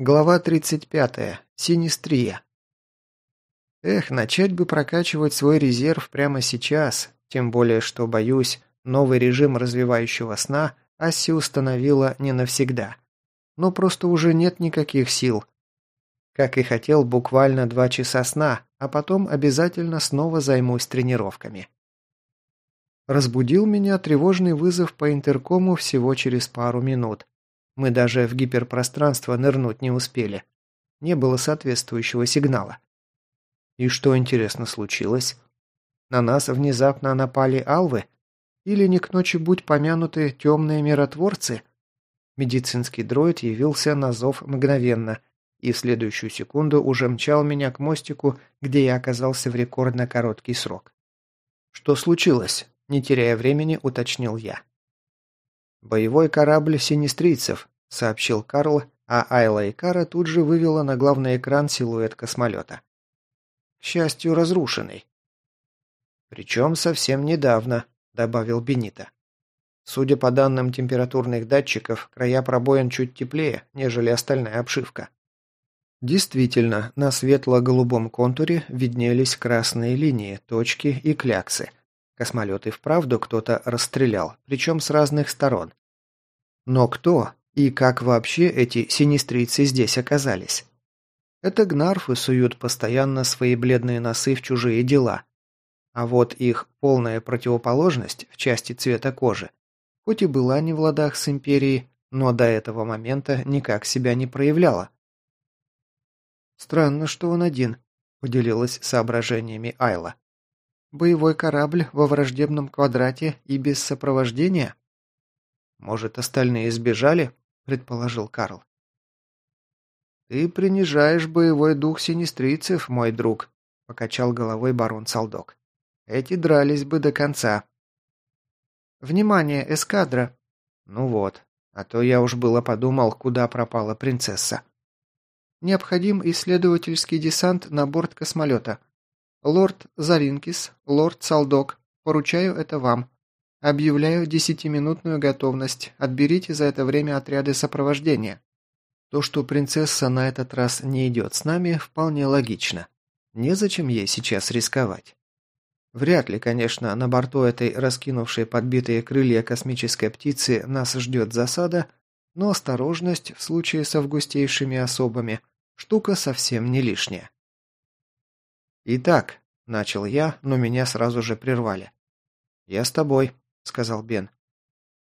Глава 35. Синистрия. Эх, начать бы прокачивать свой резерв прямо сейчас, тем более, что, боюсь, новый режим развивающего сна Асси установила не навсегда. Но просто уже нет никаких сил. Как и хотел, буквально два часа сна, а потом обязательно снова займусь тренировками. Разбудил меня тревожный вызов по интеркому всего через пару минут. Мы даже в гиперпространство нырнуть не успели. Не было соответствующего сигнала. И что, интересно, случилось? На нас внезапно напали алвы? Или не к ночи будь помянуты темные миротворцы? Медицинский дроид явился на зов мгновенно и в следующую секунду уже мчал меня к мостику, где я оказался в рекордно короткий срок. «Что случилось?» – не теряя времени, уточнил я. «Боевой корабль синистрийцев», — сообщил Карл, а Айла и Кара тут же вывела на главный экран силуэт космолета. К счастью, разрушенный. «Причем совсем недавно», — добавил Бенита. Судя по данным температурных датчиков, края пробоин чуть теплее, нежели остальная обшивка. Действительно, на светло-голубом контуре виднелись красные линии, точки и кляксы. Космолет и вправду кто-то расстрелял, причем с разных сторон. Но кто и как вообще эти синистрийцы здесь оказались? Это гнарфы суют постоянно свои бледные носы в чужие дела. А вот их полная противоположность в части цвета кожи, хоть и была не в ладах с империей, но до этого момента никак себя не проявляла. «Странно, что он один», — поделилась соображениями Айла. Боевой корабль во враждебном квадрате и без сопровождения? Может, остальные сбежали? предположил Карл. Ты принижаешь боевой дух синистрийцев, мой друг, покачал головой барон Салдок. Эти дрались бы до конца. Внимание, эскадра. Ну вот, а то я уж было подумал, куда пропала принцесса. Необходим исследовательский десант на борт космолета. «Лорд Заринкис, лорд Салдок, поручаю это вам. Объявляю десятиминутную готовность. Отберите за это время отряды сопровождения». То, что принцесса на этот раз не идет с нами, вполне логично. Незачем ей сейчас рисковать. Вряд ли, конечно, на борту этой раскинувшей подбитые крылья космической птицы нас ждет засада, но осторожность в случае с августейшими особами – штука совсем не лишняя. «Итак», — начал я, но меня сразу же прервали. «Я с тобой», — сказал Бен.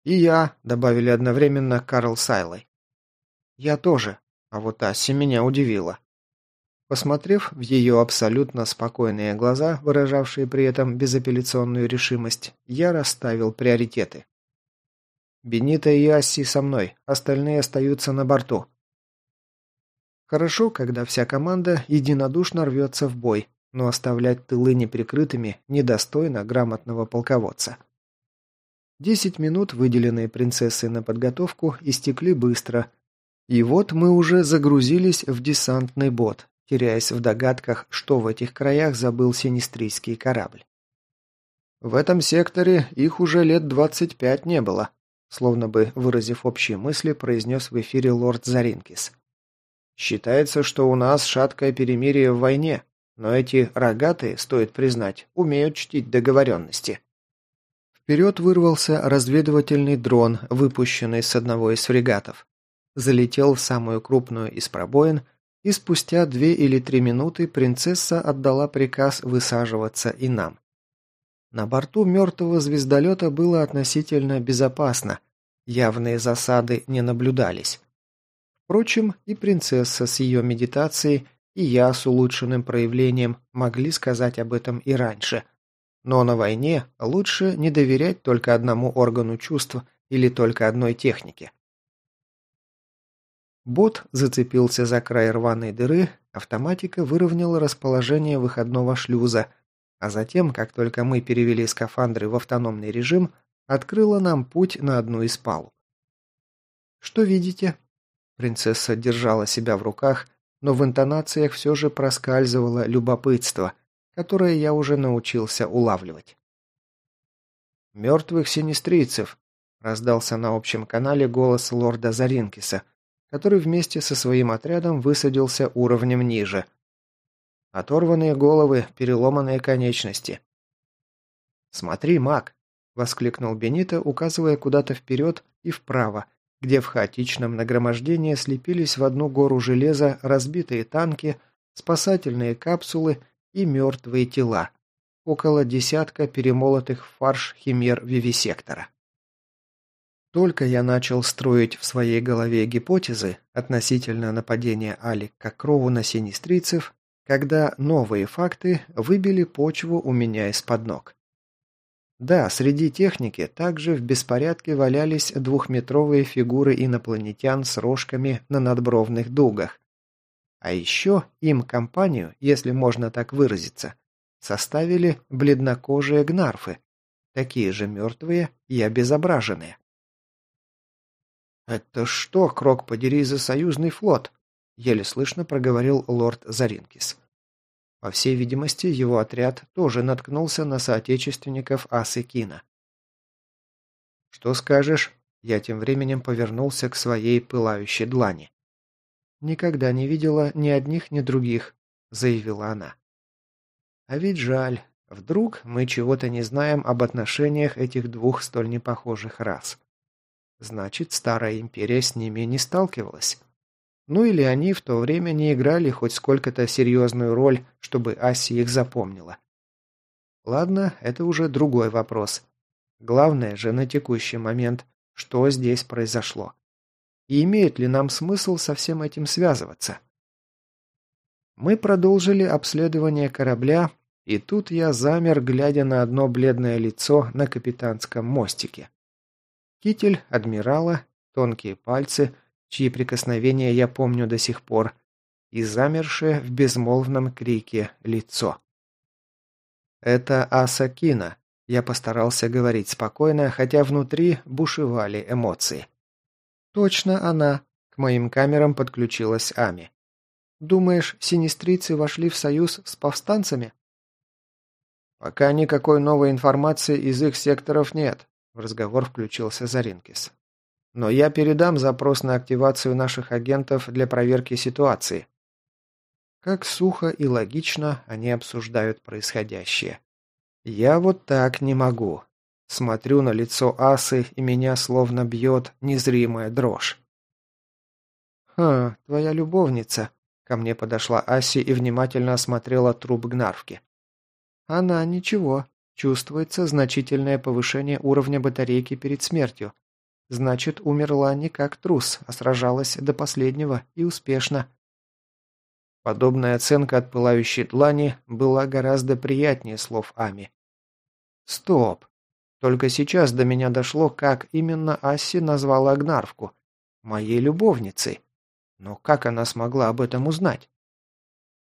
«И я», — добавили одновременно Карл с Айлой. «Я тоже», а вот Асси меня удивила. Посмотрев в ее абсолютно спокойные глаза, выражавшие при этом безапелляционную решимость, я расставил приоритеты. «Бенита и Асси со мной, остальные остаются на борту». Хорошо, когда вся команда единодушно рвется в бой, но оставлять тылы неприкрытыми недостойно грамотного полководца. Десять минут, выделенные принцессой на подготовку, истекли быстро. И вот мы уже загрузились в десантный бот, теряясь в догадках, что в этих краях забыл синистрийский корабль. В этом секторе их уже лет двадцать пять не было, словно бы, выразив общие мысли, произнес в эфире лорд Заринкис. Считается, что у нас шаткое перемирие в войне, но эти рогатые, стоит признать, умеют чтить договоренности. Вперед вырвался разведывательный дрон, выпущенный с одного из фрегатов. Залетел в самую крупную из пробоин, и спустя две или три минуты принцесса отдала приказ высаживаться и нам. На борту мертвого звездолета было относительно безопасно, явные засады не наблюдались. Впрочем, и принцесса с ее медитацией и я с улучшенным проявлением могли сказать об этом и раньше. Но на войне лучше не доверять только одному органу чувств или только одной технике. Бот зацепился за край рваной дыры, автоматика выровняла расположение выходного шлюза, а затем, как только мы перевели скафандры в автономный режим, открыла нам путь на одну из палуб. «Что видите?» Принцесса держала себя в руках, но в интонациях все же проскальзывало любопытство, которое я уже научился улавливать. «Мертвых синистрийцев», — раздался на общем канале голос лорда Заринкиса, который вместе со своим отрядом высадился уровнем ниже. Оторванные головы, переломанные конечности. «Смотри, маг!» – воскликнул Бенито, указывая куда-то вперед и вправо, где в хаотичном нагромождении слепились в одну гору железа разбитые танки, спасательные капсулы и мертвые тела. Около десятка перемолотых фарш химер вивисектора. Только я начал строить в своей голове гипотезы относительно нападения Али Кокрову на синистрийцев, когда новые факты выбили почву у меня из-под ног. Да, среди техники также в беспорядке валялись двухметровые фигуры инопланетян с рожками на надбровных дугах. А еще им компанию, если можно так выразиться, составили бледнокожие гнарфы, такие же мертвые и обезображенные. «Это что, Крок, подери за союзный флот?» — еле слышно проговорил лорд Заринкис. По всей видимости, его отряд тоже наткнулся на соотечественников Асы Кина. «Что скажешь?» Я тем временем повернулся к своей пылающей длани. «Никогда не видела ни одних, ни других», — заявила она. «А ведь жаль. Вдруг мы чего-то не знаем об отношениях этих двух столь непохожих рас». Значит, Старая Империя с ними не сталкивалась. Ну или они в то время не играли хоть сколько-то серьезную роль, чтобы Аси их запомнила. Ладно, это уже другой вопрос. Главное же на текущий момент, что здесь произошло. И имеет ли нам смысл со всем этим связываться? Мы продолжили обследование корабля, и тут я замер, глядя на одно бледное лицо на капитанском мостике. Китель адмирала, тонкие пальцы, чьи прикосновения я помню до сих пор, и замершее в безмолвном крике лицо. «Это Асакина», — я постарался говорить спокойно, хотя внутри бушевали эмоции. «Точно она», — к моим камерам подключилась Ами. «Думаешь, синистрийцы вошли в союз с повстанцами?» «Пока никакой новой информации из их секторов нет. В разговор включился Заринкис. «Но я передам запрос на активацию наших агентов для проверки ситуации». Как сухо и логично они обсуждают происходящее. Я вот так не могу. Смотрю на лицо Асы, и меня словно бьет незримая дрожь. «Ха, твоя любовница», — ко мне подошла Аси и внимательно осмотрела труп Гнарвки. «Она ничего, Чувствуется значительное повышение уровня батарейки перед смертью. Значит, умерла не как трус, а сражалась до последнего и успешно. Подобная оценка от пылающей длани была гораздо приятнее слов Ами. Стоп. Только сейчас до меня дошло, как именно Асси назвала Агнарвку. Моей любовницей. Но как она смогла об этом узнать?